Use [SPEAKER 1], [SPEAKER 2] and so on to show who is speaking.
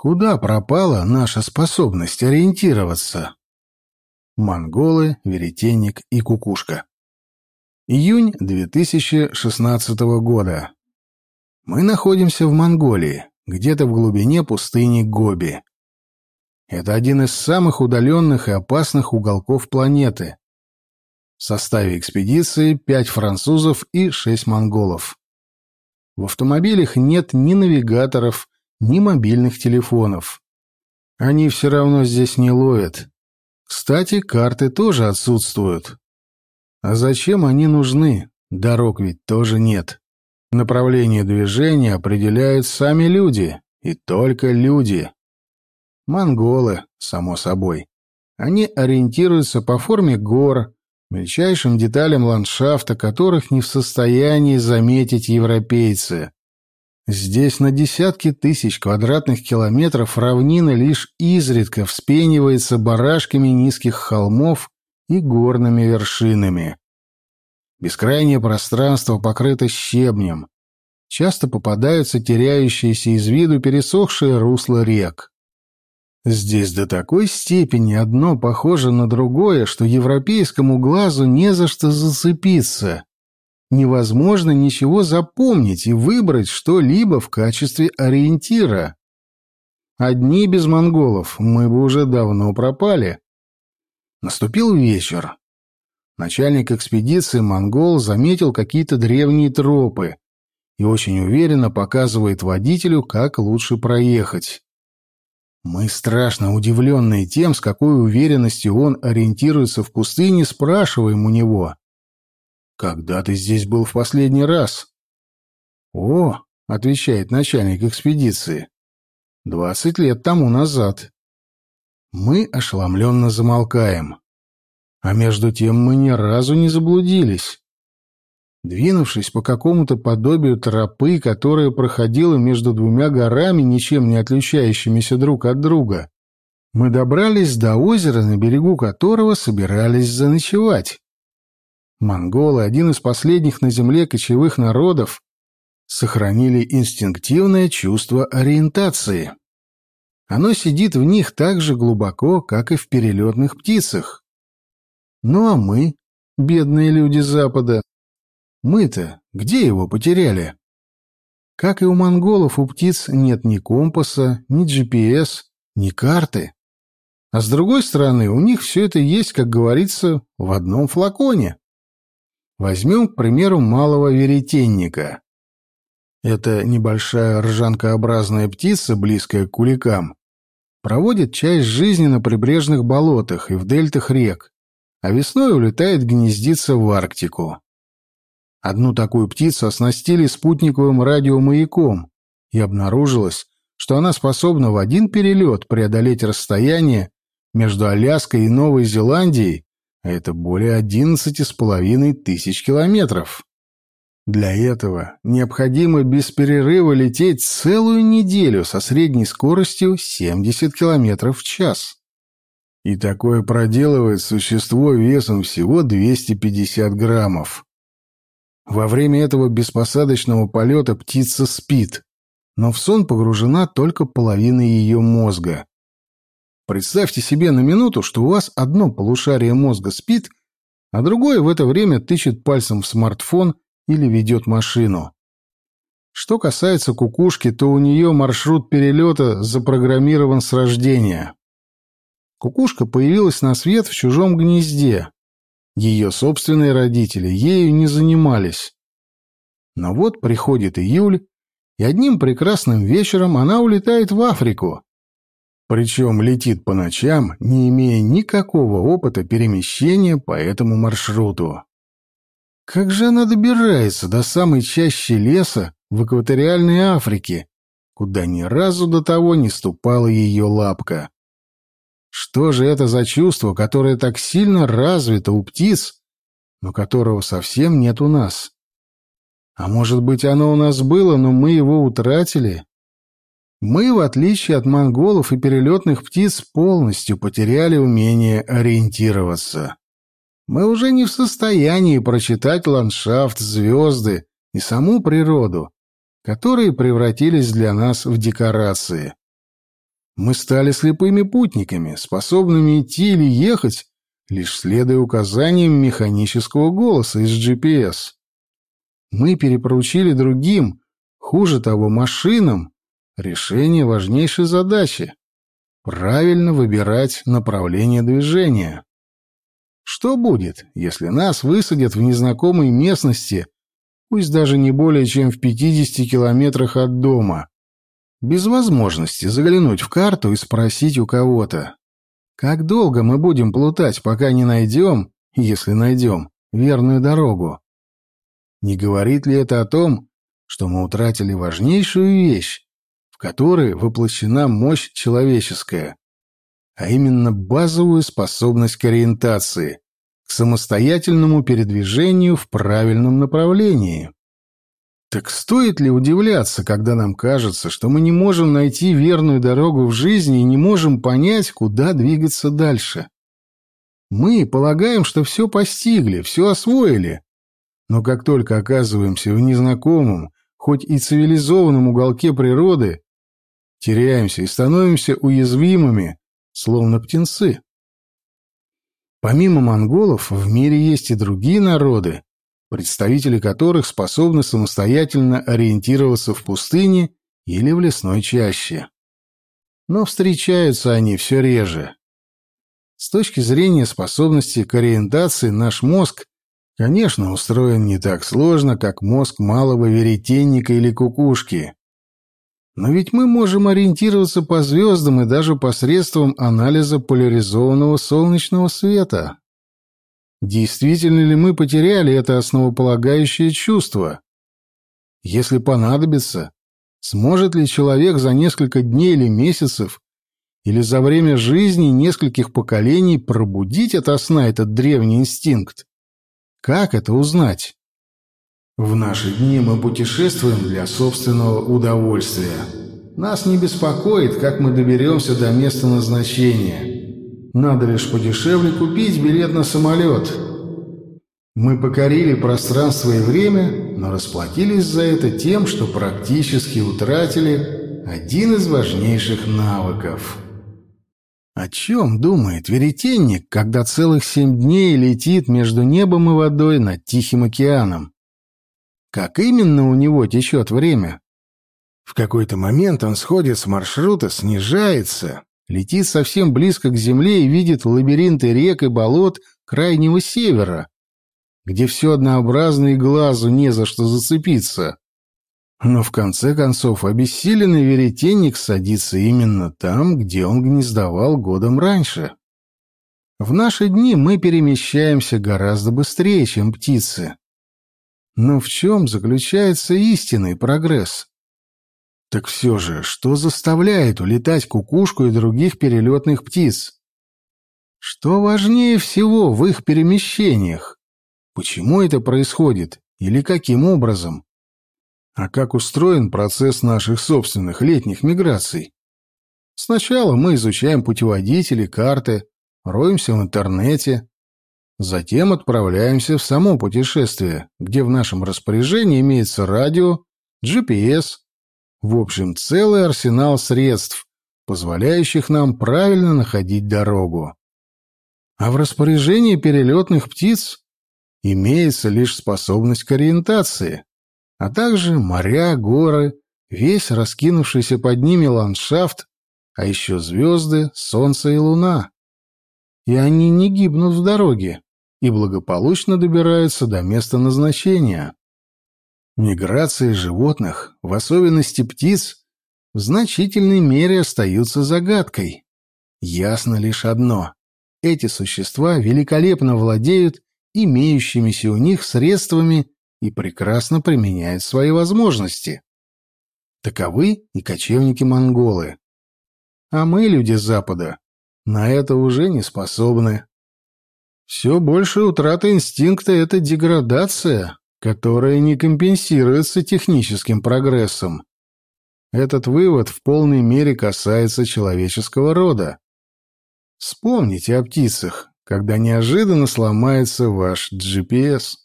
[SPEAKER 1] Куда пропала наша способность ориентироваться? Монголы, веретенник и кукушка. Июнь 2016 года. Мы находимся в Монголии, где-то в глубине пустыни Гоби. Это один из самых удаленных и опасных уголков планеты. В составе экспедиции пять французов и шесть монголов. В автомобилях нет ни навигаторов, ни мобильных телефонов. Они все равно здесь не ловят. Кстати, карты тоже отсутствуют. А зачем они нужны? Дорог ведь тоже нет. Направление движения определяют сами люди, и только люди. Монголы, само собой. Они ориентируются по форме гор, мельчайшим деталям ландшафта, которых не в состоянии заметить европейцы. Здесь на десятки тысяч квадратных километров равнина лишь изредка вспенивается барашками низких холмов и горными вершинами. Бескрайнее пространство покрыто щебнем. Часто попадаются теряющиеся из виду пересохшие русла рек. Здесь до такой степени одно похоже на другое, что европейскому глазу не за что зацепиться невозможно ничего запомнить и выбрать что-либо в качестве ориентира. Одни без монголов мы бы уже давно пропали. Наступил вечер. Начальник экспедиции монгол заметил какие-то древние тропы и очень уверенно показывает водителю, как лучше проехать. Мы, страшно удивленные тем, с какой уверенностью он ориентируется в пустыне, спрашиваем у него, «Когда ты здесь был в последний раз?» «О», — отвечает начальник экспедиции, — «двадцать лет тому назад». Мы ошеломленно замолкаем. А между тем мы ни разу не заблудились. Двинувшись по какому-то подобию тропы, которая проходила между двумя горами, ничем не отличающимися друг от друга, мы добрались до озера, на берегу которого собирались заночевать. Монголы, один из последних на Земле кочевых народов, сохранили инстинктивное чувство ориентации. Оно сидит в них так же глубоко, как и в перелетных птицах. Ну а мы, бедные люди Запада, мы-то где его потеряли? Как и у монголов, у птиц нет ни компаса, ни GPS, ни карты. А с другой стороны, у них все это есть, как говорится, в одном флаконе. Возьмем, к примеру, малого веретенника. Это небольшая ржанкообразная птица, близкая к куликам, проводит часть жизни на прибрежных болотах и в дельтах рек, а весной улетает гнездиться в Арктику. Одну такую птицу оснастили спутниковым радиомаяком, и обнаружилось, что она способна в один перелет преодолеть расстояние между Аляской и Новой Зеландией это более одиннадцати с половиной тысяч километров. Для этого необходимо без перерыва лететь целую неделю со средней скоростью 70 километров в час. И такое проделывает существо весом всего 250 граммов. Во время этого беспосадочного полета птица спит, но в сон погружена только половина ее мозга. Представьте себе на минуту, что у вас одно полушарие мозга спит, а другое в это время тычет пальцем в смартфон или ведет машину. Что касается кукушки, то у нее маршрут перелета запрограммирован с рождения. Кукушка появилась на свет в чужом гнезде. Ее собственные родители ею не занимались. Но вот приходит июль, и одним прекрасным вечером она улетает в Африку. Причем летит по ночам, не имея никакого опыта перемещения по этому маршруту. Как же она добирается до самой чащи леса в экваториальной Африке, куда ни разу до того не ступала ее лапка? Что же это за чувство, которое так сильно развито у птиц, но которого совсем нет у нас? А может быть, оно у нас было, но мы его утратили? Мы, в отличие от монголов и перелетных птиц, полностью потеряли умение ориентироваться. Мы уже не в состоянии прочитать ландшафт, звезды и саму природу, которые превратились для нас в декорации. Мы стали слепыми путниками, способными идти или ехать, лишь следуя указаниям механического голоса из GPS. Мы перепоручили другим, хуже того, машинам, решение важнейшей задачи — правильно выбирать направление движения. Что будет, если нас высадят в незнакомой местности, пусть даже не более чем в 50 километрах от дома, без возможности заглянуть в карту и спросить у кого-то, как долго мы будем плутать, пока не найдем, если найдем, верную дорогу? Не говорит ли это о том, что мы утратили важнейшую вещь, которой воплощена мощь человеческая, а именно базовую способность к ориентации, к самостоятельному передвижению в правильном направлении. Так стоит ли удивляться, когда нам кажется, что мы не можем найти верную дорогу в жизни и не можем понять, куда двигаться дальше? Мы полагаем, что все постигли, все освоили, но как только оказываемся в незнакомом, хоть и цивилизованном уголке природы, теряемся и становимся уязвимыми, словно птенцы. Помимо монголов, в мире есть и другие народы, представители которых способны самостоятельно ориентироваться в пустыне или в лесной чаще. Но встречаются они все реже. С точки зрения способности к ориентации наш мозг, конечно, устроен не так сложно, как мозг малого веретенника или кукушки. Но ведь мы можем ориентироваться по звездам и даже посредством анализа поляризованного солнечного света. Действительно ли мы потеряли это основополагающее чувство? Если понадобится, сможет ли человек за несколько дней или месяцев или за время жизни нескольких поколений пробудить ото сна этот древний инстинкт? Как это узнать? В наши дни мы путешествуем для собственного удовольствия. Нас не беспокоит, как мы доберемся до места назначения. Надо лишь подешевле купить билет на самолет. Мы покорили пространство и время, но расплатились за это тем, что практически утратили один из важнейших навыков. О чем думает веретенник, когда целых семь дней летит между небом и водой над Тихим океаном? Как именно у него течет время? В какой-то момент он сходит с маршрута, снижается, летит совсем близко к земле и видит лабиринты рек и болот крайнего севера, где все однообразно и глазу не за что зацепиться. Но в конце концов обессиленный веретенник садится именно там, где он гнездовал годом раньше. В наши дни мы перемещаемся гораздо быстрее, чем птицы. Но в чем заключается истинный прогресс? Так все же, что заставляет улетать кукушку и других перелетных птиц? Что важнее всего в их перемещениях? Почему это происходит или каким образом? А как устроен процесс наших собственных летних миграций? Сначала мы изучаем путеводители, карты, роемся в интернете, Затем отправляемся в само путешествие, где в нашем распоряжении имеется радио, GPS, в общем, целый арсенал средств, позволяющих нам правильно находить дорогу. А в распоряжении перелетных птиц имеется лишь способность к ориентации, а также моря, горы, весь раскинувшийся под ними ландшафт, а еще звезды, солнце и луна. И они не гибнут в дороге, и благополучно добираются до места назначения. Миграции животных, в особенности птиц, в значительной мере остаются загадкой. Ясно лишь одно – эти существа великолепно владеют имеющимися у них средствами и прекрасно применяют свои возможности. Таковы и кочевники-монголы. А мы, люди Запада, на это уже не способны. Все больше утрата инстинкта — это деградация, которая не компенсируется техническим прогрессом. Этот вывод в полной мере касается человеческого рода. Вспомните о птицах, когда неожиданно сломается ваш GPS.